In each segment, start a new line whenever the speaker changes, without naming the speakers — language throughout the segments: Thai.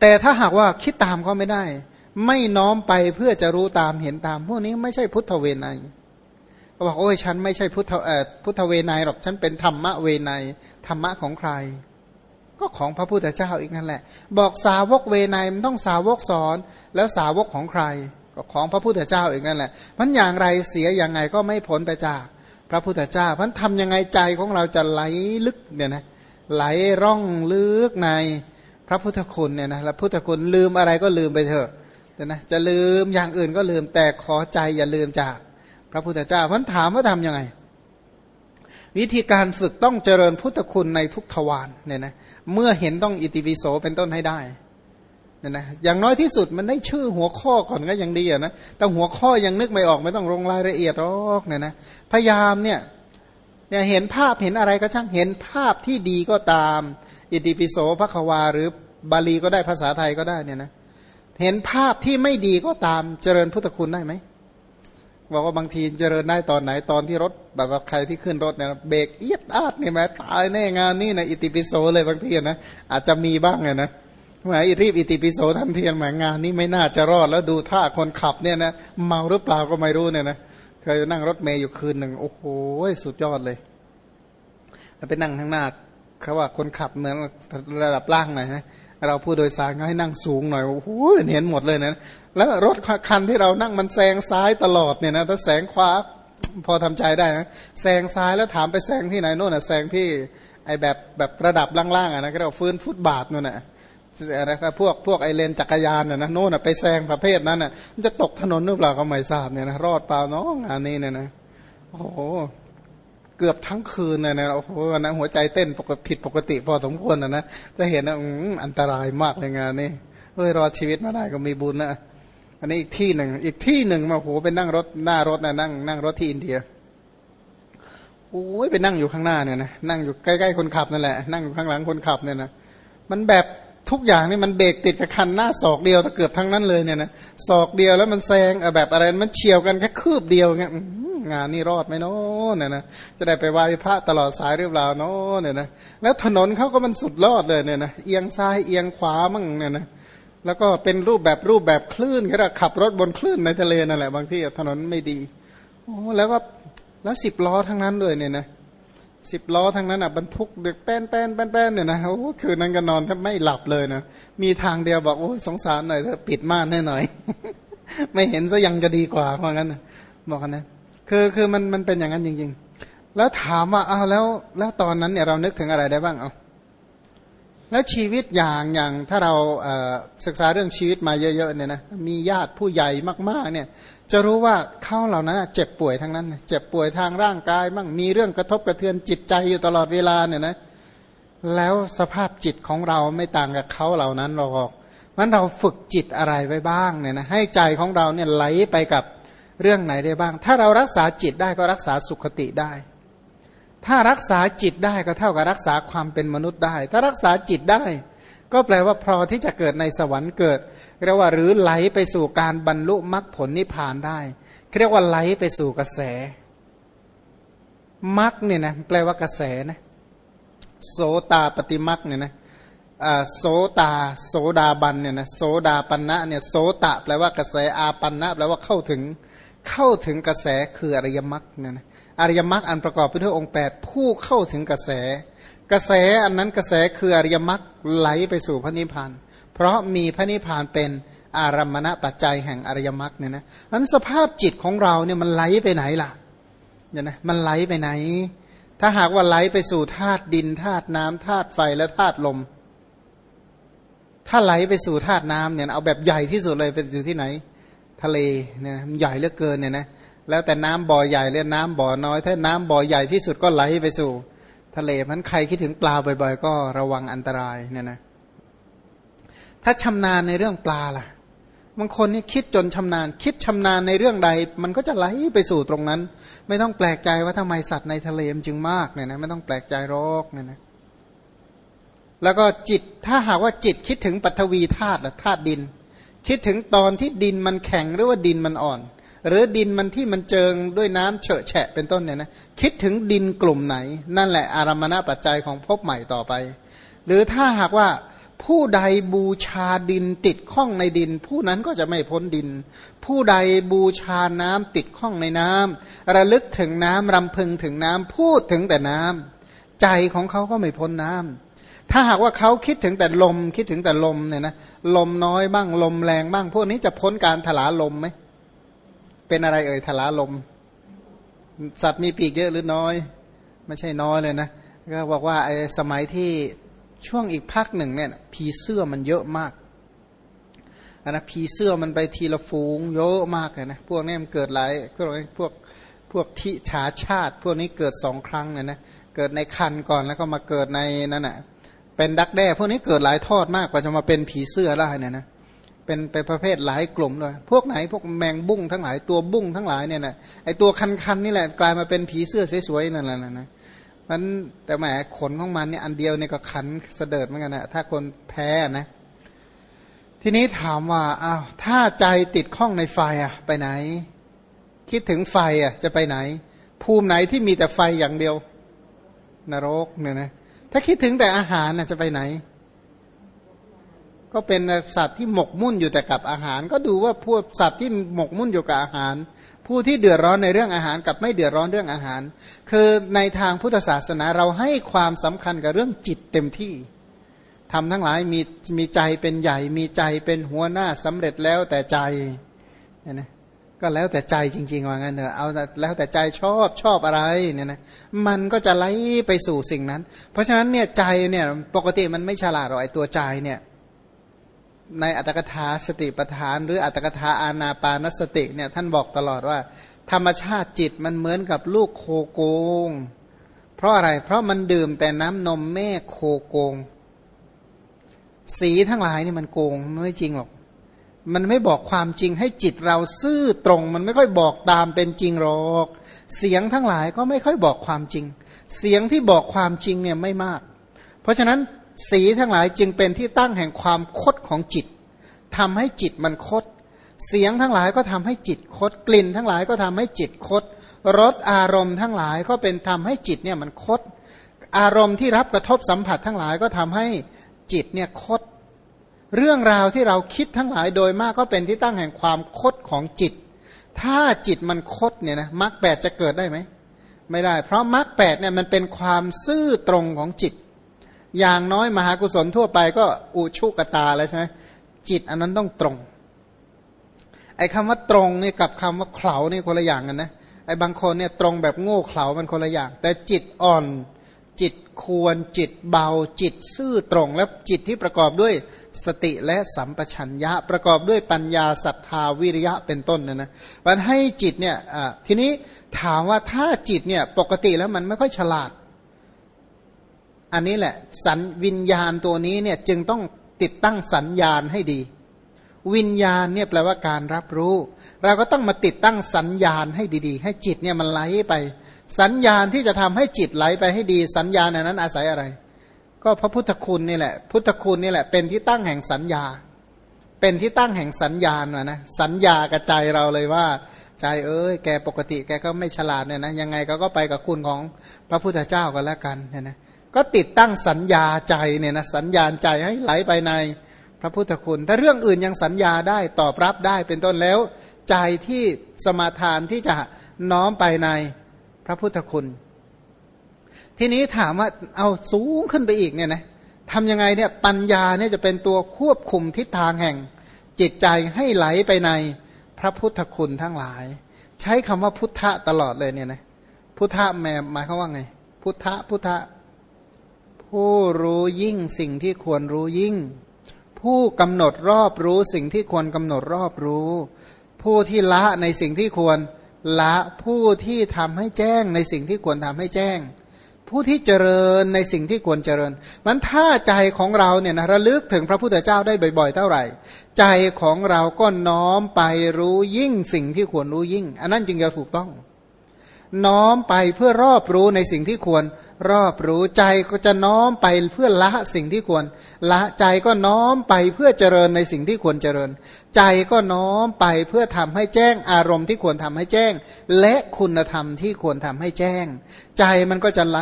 แต่ถ้าหากว่าคิดตามเขาไม่ได้ ไม่น้อมไปเพื่อจะรู้ตามเห็นตาม พวกนี้ไม่ใช่พุทธเวไนยเขาบอกโอ้ยฉันไม่ใช่พุทธเอ่อพุทธเวไนหรอกฉันเป็นธรรมะเวไนธรรมะของใคร ก็ของพระพุทธเจ้าอีกนั่นแหละ บอกสาวกเวไนมันต้องสาวกสอน แล้วสาวกของใคร ก็ของพระพุทธเจ้าอีกนั่นแหละมันอย่างไรเสียอย่างไงก็ไม่พ้นไปจากพระพุทธเจ้ามันทำยังไงใจของเราจะไหลลึกเนี่ยนะไหลร่องลึกใน พระพุทธคุณเนี่ยนะแล้วพุทธคุณลืมอะไรก็ลืมไปเถอะนะจะลืมอย่างอื่นก็ลืมแต่ขอใจอย่าลืมจาก พระพุทธเจ้าพันถามว่าทำยังไง วิธีการฝึกต้องเจริญพุทธคุณในทุกทวารเนี่ยนะเมื่อเห็นต้องอิติวิโสเป็นต้นให้ได้เนี่ยนะอย่างน้อยที่สุดมันได้ชื่อหัวข้อก่อนก็ยังดีอะนะแต่หัวข้อยังนึกไม่ออกไม่ต้องลงรายละเอียดหรอกเนี่ยนะพยายามเนี่ยเนี่ยเห็นภาพเห็นอะไรก็ช่างเห็นภาพที่ดีก็ตาม อิติปิโสพระควาหรือบาลีก็ได้ภาษาไทยก็ได้เนี่ยนะเห็นภาพที่ไม่ดีก็ตามเจริญพุทธคุณได้ไหมบอกว่าบางทีเจริญได้ตอนไหนตอนที่รถแบบว่าใครที่ขึ้นรถเนี่ยเบรกเอียดอาดเนี่ยแม้ตายแน่งานนี่นะอิติปิโสเลยบางทีนะอาจจะมีบ้างไงนะหมายรีบอิติปิโสทันทีหมายงานนี้ไม่น่าจะรอดแล้วดูท่าคนขับเนี่ยนะเมาหรือเปล่าก็ไม่รู้เนี่ยนะเคยนั่งรถเมย์อยู่คืนหนึ่งโอ้โหสุดยอดเลยแล้วไปนั่งข้างหน้า เขาว่าคนขับเหมือนระดับล่างหน่อยนะเราผู้โดยสารก็ให้นั่งสูงหน่อยโอ้โหเห็นหมดเลยนะ แล้วรถคันที่เรานั่งมันแซงซ้ายตลอดเนี่ยนะถ้าแซงขวาพอทำใจได้นะแซงซ้ายแล้วถามไปแซงที่ไหนโน่นอะแซงที่ไอแบบแบบระดับล่างๆอะนะก็เรียกฟื้นฟุตบาทนู่นน่ะอะไรก็พวกพวกไอเลนจักรยานน่ะนะโน่นอะไปแซงประเภทนั้นอะมันจะตกถนนหรือเปล่าก็ไม่ทราบเนี่ยนะรอดเปล่าน้องงานนี้เนี่ยนะโอ้โห เกือบทั้งคืนเลยนะโอ้โหนะหัวใจเต้นปกติผิดปกติพอสมควรนะนะจะเห็นนะอันตรายมากเลยงานนี้เฮ้ยรอดชีวิตมาได้ก็มีบุญนะอันนี้อีกที่หนึ่ง อีกที่หนึ่งมาโหไปนั่งรถหน้ารถนะนั่งนั่งรถที่อินเดียโอ้ยไปนั่งอยู่ข้างหน้าเนี่ยนะนั่งอยู่ใกล้ๆคนขับนั่นแหละนั่งอยู่ข้างหลังคนขับเนี่ยนะมันแบบ ทุกอย่างนี่มันเบรกติดกับคันหน้าศอกเดียวแต่เกือบทั้งนั้นเลยเนี่ยนะศอกเดียวแล้วมันแซงแบบอะไรมันเฉียวกันแค่คืบเดียวเงี้ยงานนี่รอดไหมเนาะเนี่ยนะจะได้ไปไหว้พระตลอดสายหรือเปล่าเนาะเนี่ยนะแล้วถนนเขาก็มันสุดรอดเลยเนี่ยนะเอียงซ้ายเอียงขวามั่งเนี่ยนะแล้วก็เป็นรูปแบบรูปแบบคลื่นก็ได้ขับรถบนคลื่นในทะเลนั่นแหละบางที่ถนนไม่ดีโอ้แล้วก็แล้วสิบล้อทั้งนั้นเลยเนี่ยนะ สิบล้อทั้งนั้นอะบรรทุกเด็กแป้นแป้นแป้นแป้นเนี่ยนะโอ้คืนนั้นก็นอนแทบไม่หลับเลยนะมีทางเดียวบอกโอ้สงสารหน่อยเธอปิดม่านให้หน่อย ไม่เห็นซะยังจะดีกว่าเพราะงั้นบอกกันนะคือคือมันมันเป็นอย่างนั้นจริง ๆ แล้วถามว่าอ้าวแล้วแล้วตอนนั้นเนี่ยเรานึกถึงอะไรได้บ้างเอา แล้วชีวิตอย่างอย่างถ้าเราศึกษาเรื่องชีวิตมาเยอะๆเนี่ยนะมีญาติผู้ใหญ่มากๆเนี่ยจะรู้ว่าเขาเหล่านั้นเจ็บป่วยทั้งนั้น เจ็บป่วยทางร่างกายบ้างมีเรื่องกระทบกระเทือนจิตใจอยู่ตลอดเวลาเนี่ยนะแล้วสภาพจิตของเราไม่ต่างกับเขาเหล่านั้นหรอกมันเราฝึกจิตอะไรไว้บ้างเนี่ยนะให้ใจของเราเนี่ยไหลไปกับเรื่องไหนได้บ้าง ถ้าเรารักษาจิตได้ก็รักษาสุขติได้ ถ้ารักษาจิตได้ก็เท่ากับรักษาความเป็นมนุษย์ได้ ถ้ารักษาจิตได้ ก็แปลว่าพอที่จะเกิดในสวรรค์เกิดเรียกว่าหรือไหลไปสู่การบรรลุมรรคผลนิพพานได้เรียกว่าไหลไปสู่กระแสมรรคเนี่ยนะแปลว่ากระแสนะโสตาปฏิมรรคเนี่ยนะโสตาโสดาบันเนี่ยนะโสดาปันนะเนี่ยโสตะแปลว่ากระแสอาปันนะแปลว่าเข้าถึงเข้าถึงกระแสคืออริยมรรคเนี่ยนะ อริยมรรคอันประกอบไปด้วยองค์ 8 ผู้เข้าถึงกระแส กระแสอันนั้นกระแสคืออริยมรรคไหลไปสู่พระนิพพานเพราะมีพระนิพพานเป็นอารมณะปัจจัยแห่งอริยมรรคเนี่ยนะอันสภาพจิตของเราเนี่ยมันไหลไปไหนล่ะเนี่ยนะมันไหลไปไหน ถ้าหากว่าไหลไปสู่ธาตุดินธาตุน้ำธาตุไฟและธาตุลม ถ้าไหลไปสู่ธาตุน้ำเนี่ยเอาแบบใหญ่ที่สุดเลยเป็นอยู่ที่ไหน ทะเลเนี่ยใหญ่เหลือเกินเนี่ยนะ แล้วแต่น้ำบ่อใหญ่เรียน้ำบ่อน้อย ถ้าน้ำบ่อใหญ่ที่สุดก็ไหลไปสู่ ทะเลมันใครคิดถึงปลาบ่อย ๆ ก็ระวังอันตรายเนี่ยนะถ้าชำนาญในเรื่องปลาล่ะบางคนนี่คิดจนชำนาญ คิดชำนาญในเรื่องใด มันก็จะไหลไปสู่ตรงนั้น ไม่ต้องแปลกใจว่าทำไมสัตว์ในทะเลมันจึงมากเนี่ยนะไม่ต้องแปลกใจรอกเนี่ยนะแล้วก็จิตถ้าหากว่าจิตคิดถึงปัทวีธาตุธาตุดิน คิดถึงตอนที่ดินมันแข็งหรือว่าดินมันอ่อน หรือดินมันที่มันเจิงด้วยน้ำเฉอะแฉะเป็นต้นเนี่ยนะคิดถึงดินกลุ่มไหน นั่นแหละอารมณปัจจัยของภพใหม่ต่อไป หรือถ้าหากว่าผู้ใดบูชาดินติดข้องในดิน ผู้นั้นก็จะไม่พ้นดิน ผู้ใดบูชาน้ำติดข้องในน้ำระลึกถึงน้ำรำพึงถึงน้ำพูดถึงแต่น้ำใจของเขาก็ไม่พ้นน้ำถ้าหากว่าเขาคิดถึงแต่ลมคิดถึงแต่ลมเนี่ยนะลมน้อยบ้างลมแรงบ้าง พวกนี้จะพ้นการถลาลมไหม เป็นอะไรเอ่ยถลาลม สัตว์มีปีกเยอะหรือน้อย ไม่ใช่น้อยเลยนะ ก็บอกว่าไอ้สมัยที่ช่วงอีกพักหนึ่งเนี่ยผีเสื้อมันเยอะมากนะผีเสื้อมันไปทีละฟูงเยอะมากเลยนะพวกนี้มันเกิดหลายพวกพวกพวกทิฉาชาติ พวกนี้เกิดสองครั้งเนี่ยนะเกิดในคันก่อนแล้วก็มาเกิดในนั่นแหะเป็นดักแด้พวกนี้เกิดหลายทอดมากกว่าจะมาเป็นผีเสื้อได้เนี่ยนะ เป็นเป็นประเภทหลายกลุ่มเลยพวกไหนพวกแมงบุ้งทั้งหลายตัวบุ้งทั้งหลายเนี่ยนะไอตัวคันๆนี่แหละกลายมาเป็นผีเสื้อสวยๆนั่นแหละนะมันแต่แหมขนของมันเนี่ยอันเดียวเนี่ยก็ขันเสด็จเหมือนกันนะถ้าคนแพ้นะ ทีนี้ถามว่าอ้าวถ้าใจติดข้องในไฟอะไปไหน คิดถึงไฟอะจะไปไหน ภูมิไหนที่มีแต่ไฟอย่างเดียวนรกเนี่ยนะถ้าคิดถึงแต่อาหารน่ะจะไปไหน ก็เป็นสัตว์ที่หมกมุ่นอยู่แต่กับอาหาร ก็ดูว่าพวกสัตว์ที่หมกมุ่นอยู่กับอาหาร ผู้ที่เดือดร้อนในเรื่องอาหารกับไม่เดือดร้อนเรื่องอาหาร คือในทางพุทธศาสนาเราให้ความสำคัญกับเรื่องจิตเต็มที่ทำทั้งหลายมีมีใจเป็นใหญ่มีใจเป็นหัวหน้าสำเร็จแล้วแต่ใจเนี่ยนะก็แล้วแต่ใจจริง ๆ ว่างั้นเถอะเอาแล้วแต่ใจชอบชอบอะไรเนี่ยนะมันก็จะไหลไปสู่สิ่งนั้น เพราะฉะนั้นเนี่ยใจเนี่ยปกติมันไม่ฉลาดหรอกไอตัวใจเนี่ย ในอัตถกถาสติปทาน หรืออัตถกถาอานาปานสติเนี่ยท่านบอกตลอดว่า ธรรมชาติจิตมันเหมือนกับลูกโคโกง เพราะอะไรเพราะมันดื่มแต่น้ำนมแม่โคโกง สีทั้งหลายนี่มันโกงไม่จริงหรอก มันไม่บอกความจริงให้จิตเราซื่อตรง มันไม่ค่อยบอกตามเป็นจริงหรอก เสียงทั้งหลายก็ไม่ค่อยบอกความจริง เสียงที่บอกความจริงเนี่ยไม่มาก เพราะฉะนั้น สีทั้งหลายจึงเป็นที่ตั้งแห่งความคดของจิตทำให้จิตมันคด เสียงทั้งหลายก็ทำให้จิตคด กลิ่นทั้งหลายก็ทำให้จิตคด รสอารมณ์ทั้งหลายก็เป็นทำให้จิตเนี่ยมันคด อารมณ์ที่รับกระทบสัมผัสทั้งหลายก็ทำให้จิตเนี่ยคด เรื่องราวที่เราคิดทั้งหลายโดยมากก็เป็นที่ตั้งแห่งความคดของจิต ถ้าจิตมันคดเนี่ยนะมรรคแปดจะเกิดได้ไหม ไม่ได้ เพราะมรรคแปดเนี่ยมันเป็นความซื่อตรงของจิต อย่างน้อยมหากุศลทั่วไปก็อุชุกตาแล้วใช่ไหมจิตอันนั้นต้องตรง ไอ้คำว่าตรงนี่กับคำว่าเข่านี่คนละอย่างกันนะไอ้บางคนเนี่ยตรงแบบโง่เขลามันคนละอย่าง แต่จิตอ่อนจิตควรจิตเบาจิตซื่อตรงและจิตที่ประกอบด้วยสติและสัมปชัญญะประกอบด้วยปัญญาศรัทธาวิริยะเป็นต้นนะนะมันให้จิตเนี่ยทีนี้ถามว่าถ้าจิตเนี่ยปกติแล้วมันไม่ค่อยฉลาด อันนี้แหละสัญวิญญาณตัวนี้เนี่ยจึงต้องติดตั้งสัญญาณให้ดี วิญญาณเนี่ยแปลว่าการรับรู้ เราก็ต้องมาติดตั้งสัญญาณให้ดีๆ ให้จิตเนี่ยมันไหลไป สัญญาณที่จะทำให้จิตไหลไปให้ดี สัญญาณนั้นอาศัยอะไร ก็พระพุทธคุณนี่แหละ พุทธคุณนี่แหละเป็นที่ตั้งแห่งสัญญา เป็นที่ตั้งแห่งสัญญาณนะ สัญญากระจายเราเลยว่าใจเอ้ยแกปกติแกก็ไม่ฉลาดเนี่ยนะยังไงก็ก็ไปกับคุณของพระพุทธเจ้าก็แล้วกันเนี่ยนะ ก็ติดตั้งสัญญาใจเนี่ยนะสัญญาใจให้ไหลไปในพระพุทธคุณ ถ้าเรื่องอื่นยังสัญญาได้ตอบรับได้เป็นต้นแล้ว ใจที่สมาทานที่จะน้อมไปในพระพุทธคุณ ทีนี้ถามว่าเอาสูงขึ้นไปอีกเนี่ยนะทำยังไงเนี่ยปัญญาเนี่ยจะเป็นตัวควบคุมทิศทางแห่ง จิตใจให้ไหลไปในพระพุทธคุณทั้งหลาย ใช้คำว่าพุทธะตลอดเลยเนี่ยนะพุทธะแม่หมายเขาว่าไง พุทธะพุทธะ ผู้รู้ยิ่งสิ่งที่ควรรู้ยิ่ง ผู้กำหนดรอบรู้สิ่งที่ควรกำหนดรอบรู้ ผู้ที่ละในสิ่งที่ควรละผู้ที่ทำให้แจ้งในสิ่งที่ควรทำให้แจ้ง ผู้ที่เจริญในสิ่งที่ควรเจริญ มันถ้าใจของเราเนี่ยนะระลึกถึงพระพุทธเจ้าได้บ่อย ๆ เท่าไหร่ ใจของเราก็น้อมไปรู้ยิ่งสิ่งที่ควรรู้ยิ่ง อันนั้นจึงจะถูกต้อง น้อมไปเพื่อรอบรู้ในสิ่งที่ควร รอบรู้ใจก็จะน้อมไปเพื่อละสิ่งที่ควร ละใจก็น้อมไปเพื่อเจริญในสิ่งที่ควรเจริญ ใจก็น้อมไปเพื่อทำให้แจ้งอารมณ์ที่ควรทำให้แจ้ง และคุณธรรมที่ควรทำให้แจ้ง ใจมันก็จะไหล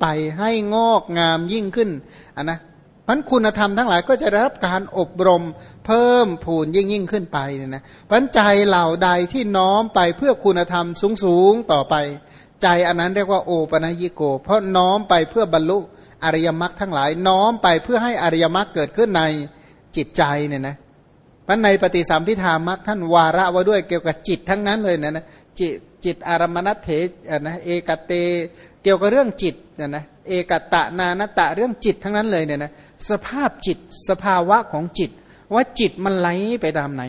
ไปให้งอกงามยิ่งขึ้นอันนะ พันคุณธรรมทั้งหลายก็จะได้รับการอบรมเพิ่มพูนยิ่งยิ่งขึ้นไปเนี่ยนะพันใจเหล่าใดที่น้อมไปเพื่อคุณธรรมสูงสูงต่อไป ใจอันนั้นเรียกว่าโอปนัญิโก เพราะน้อมไปเพื่อบรรลุอริยมรรคทั้งหลาย น้อมไปเพื่อให้อริยมรรคเกิดขึ้นในจิตใจเนี่ยนะมันในปฏิสัมพิธามรรคท่านวาระว่าด้วยเกี่ยวกับจิตทั้งนั้นเลยนะนะจิตจิตอารมณเถนะเอกเต เกี่ยวกับเรื่องจิตเนี่ยนะเอกตะนานตะเรื่องจิตทั้งนั้นเลยเนี่ยนะสภาพจิตสภาวะของจิต ว่าจิตมันไหลไปตามไหน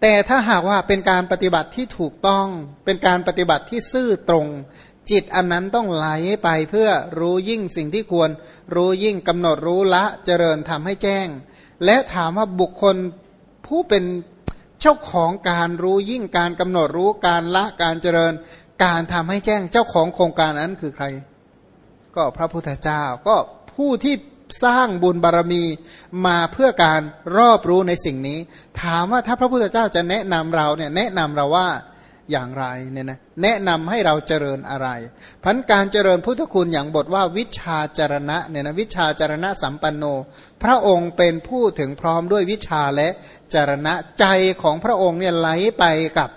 แต่ถ้าหากว่าเป็นการปฏิบัติที่ถูกต้อง เป็นการปฏิบัติที่ซื่อตรง จิตอันนั้นต้องไหลไปเพื่อรู้ยิ่งสิ่งที่ควร รู้ยิ่งกำหนดรู้ละเจริญทำให้แจ้ง และถามว่าบุคคลผู้เป็นเจ้าของการรู้ยิ่งการกำหนดรู้การละการเจริญ การทำให้แจ้งเจ้าของโครงการนั้นคือใคร ก็พระพุทธเจ้า ก็ผู้ที่สร้างบุญบารรมีมาเพื่อการรอบรู้ในสิ่งนี้ ถามว่าถ้าพระพุทธเจ้าจะแนะนำเราเนี่ยแนะนำเราว่าอย่างไรเนี่ยนะแนะนำให้เราเจริญอะไรพันการเจริญพุทธคุณอย่างบทว่าวิชาจารณะเนี่ยนะวิชาจารณะสัมปันโน พระองค์เป็นผู้ถึงพร้อมด้วยวิชาและจารณะใจของพระองค์เนี่ยไหลไปกับ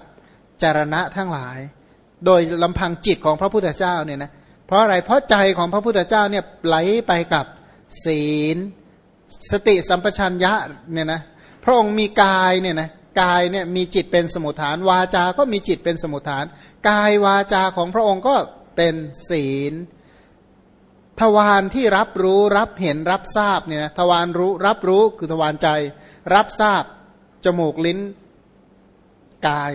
จารณะทั้งหลาย โดยลำพังจิตของพระพุทธเจ้าเนี่ยนะเพราะอะไรเพราะใจของพระพุทธเจ้าเนี่ยไหลไปกับศีล สติสัมปชัญญะเนี่ยนะพระองค์มีกายเนี่ยนะกายเนี่ยมีจิตเป็นสมุทฐาน วาจาก็มีจิตเป็นสมุทฐาน กายวาจาของพระองค์ก็เป็นศีลทวารที่รับรู้รับเห็นรับทราบเนี่ยนะทวารรู้รับรู้คือทวารใจ รับทราบจมูกลิ้นกาย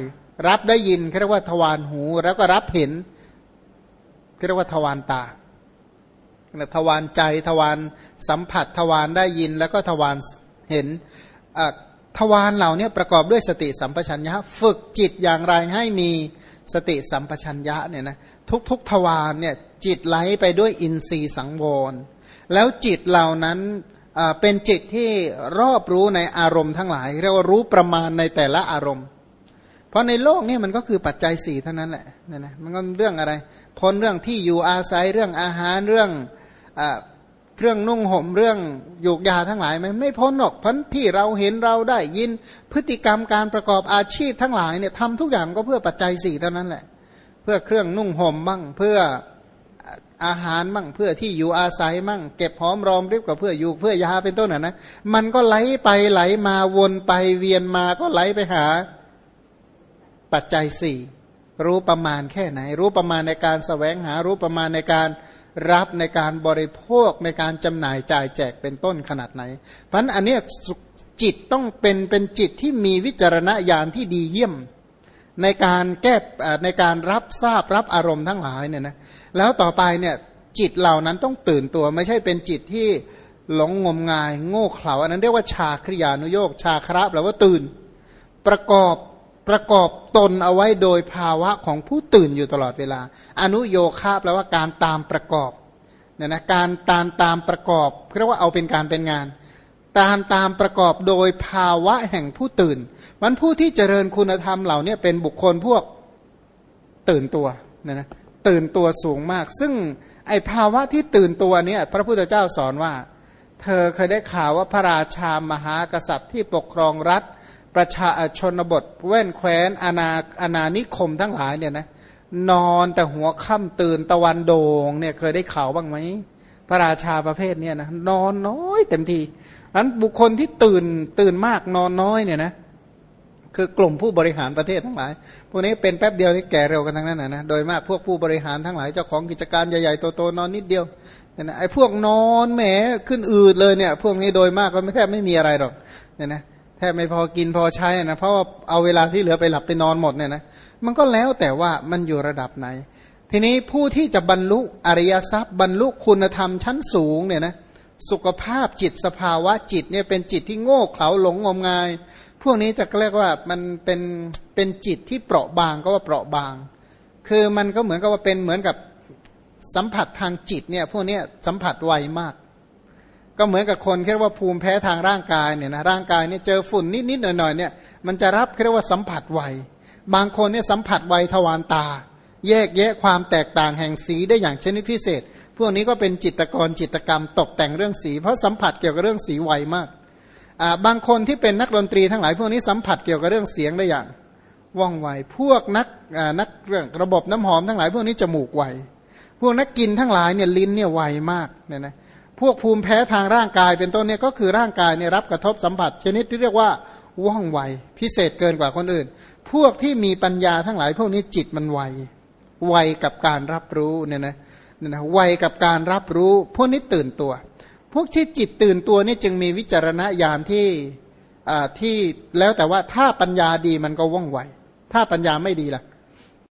รับได้ยินเรียกว่าทวารหู แล้วก็รับเห็นเรียกว่าทวารตาทวารใจทวารสัมผัสทวารได้ยินแล้วก็ทวารเห็นทวารเหล่านี้ประกอบด้วยสติสัมปชัญญะฝึกจิตอย่างไรให้มีสติสัมปชัญญะเนี่ยนะทุกๆทวารเนี่ยจิตไหลไปด้วยอินทรีย์สังวร แล้วจิตเหล่านั้นเป็นจิตที่รอบรู้ในอารมณ์ทั้งหลาย เรียกว่ารู้ประมาณในแต่ละอารมณ์ เพราะในโลกนี้มันก็คือปัจจัยสี่เท่านั้นแหละเนี่ยนะมันก็เรื่องอะไร พ้นเรื่องที่อยู่อาศัยเรื่องอาหารเรื่องเรื่องนุ่งห่มเรื่องยูกยาทั้งหลายไม่ไม่พ้นหรอกพันที่เราเห็นเราได้ยินพฤติกรรมการประกอบอาชีพทั้งหลายเนี่ยทำทุกอย่างก็เพื่อปัจจัยสี่เท่านั้นแหละ เพื่อเครื่องนุ่งห่มบ้างเพื่ออาหารบ้างเพื่อที่อยู่อาศัยบ้างเก็บหอมรอมริบกับเพื่ออยู่เพื่อยาเป็นต้นน่ะนะมันก็ไหลไปไหลมาวนไปเวียนมาก็ไหลไปหา ปัจจัยสี่รู้ประมาณแค่ไหน รู้ประมาณในการสแสวงหารู้ประมาณในการรับในการบริโภคในการจำหน่ายจ่ายแจกเป็นต้นขนาดไหน เพราะนั้นอันนี้จิตต้องเป็นเป็นจิตที่มีวิจารณญาณที่ดีเยี่ยม ในการแก้ในการรับทราบรับอารมณ์ทั้งหลายเนี่ยนะแล้วต่อไปเนี่ยจิตเหล่านั้นต้องตื่นตัวไม่ใช่เป็นจิตที่หลงงมงาย โง่เขลาอันนั้นเรียกว่าชาคริยานุโยกชาคระแปลว่าตื่น ประกอบ ประกอบตนเอาไว้โดยภาวะของผู้ตื่นอยู่ตลอดเวลา อนุโยคะแปลว่าการตามประกอบเนี่ยนะการตามตามประกอบเรียกว่าเอาเป็นการเป็นงาน ตามตามประกอบโดยภาวะแห่งผู้ตื่น มันผู้ที่เจริญคุณธรรมเหล่านี้เป็นบุคคลพวกตื่นตัวเนี่ยนะตื่นตัวสูงมาก ซึ่งไอภาวะที่ตื่นตัวเนี่ยพระพุทธเจ้าสอนว่า เธอเคยได้ข่าวว่าพระราชามหากษัตริย์ที่ปกครองรัฐ ประชาชนบทแว่นแคว้นอาณาอาณานิคมทั้งหลายเนี่ยนะนอนแต่หัวค่ำตื่นตะวันโด่งเนี่ยเคยได้ข่าวบ้างไหมพระราชาประเภทเนี่ยนะนอนน้อยเต็มทีนั้นบุคคลที่ตื่นตื่นมากนอนน้อยเนี่ยนะคือกลุ่มผู้บริหารประเทศทั้งหลาย พวกนี้เป็นแป๊บเดียวนี่แก่เร็วกันทั้งนั้นนะนะ โดยมากพวกผู้บริหารทั้งหลายเจ้าของกิจการใหญ่ๆโตๆนอนนิดเดียวเนี่ยนะไอ้พวกนอนแหมขึ้นอืดเลยเนี่ย พวกนี้โดยมากก็ไม่แทบไม่มีอะไรหรอกเนี่ยนะ แทบไม่พอกินพอใช้นะเพราะว่าเอาเวลาที่เหลือไปหลับไปนอนหมดเนี่ยนะมันก็แล้วแต่ว่ามันอยู่ระดับไหน ทีนี้ผู้ที่จะบรรลุอริยทรัพย์ บรรลุคุณธรรมชั้นสูงเนี่ยนะสุขภาพจิตสภาวะจิตเนี่ยเป็นจิตที่โง่เขลาหลงงมงาย พวกนี้จะเรียกว่ามันเป็นเป็นจิตที่เปราะบางก็ว่าเปราะบาง คือมันก็เหมือนกับว่าเป็นเหมือนกับสัมผัสทางจิตเนี่ยพวกนี้สัมผัสไวมาก ก็เหมือนกับคนเรียกว่าภูมิแพ้ทางร่างกายเนี่ยนะร่างกายเนี่ยเจอฝุ่นนิดๆหน่อยๆเนี่ยมันจะรับเรียกว่าสัมผัสไวบางคนเนี่ยสัมผัสไวทวารตา แยกแยะความแตกต่างแห่งสีได้อย่างชนิดพิเศษ พวกนี้ก็เป็นจิตกรจิตกรรมตกแต่งเรื่องสี เพราะสัมผัสเกี่ยวกับเรื่องสีไวมากบางคนที่เป็นนักดนตรีทั้งหลายพวกนี้สัมผัสเกี่ยวกับเรื่องเสียงได้อย่างว่องไวพวกนักนักเรื่องระบบน้ำหอมทั้งหลาย พวกนี้จมูกไวพวกนักกินทั้งหลายเนี่ยลิ้นเนี่ยไวมากเนี่ยนะ พวกภูมิแพ้ทางร่างกายเป็นต้นเนี่ยก็คือร่างกายเนี่ยรับกระทบสัมผัส ชนิดที่เรียกว่าว่องไวพิเศษเกินกว่าคนอื่น พวกที่มีปัญญาทั้งหลาย พวกนี้จิตมันไวไวกับการรับรู้เนี่ยนะเนี่ยนะไวกับการรับรู้ พวกนี้ตื่นตัว พวกที่จิตตื่นตัวนี่จึงมีวิจารณญาณที่อ่าที่แล้วแต่ว่าถ้าปัญญาดีมันก็ว่องไว ถ้าปัญญาไม่ดีล่ะ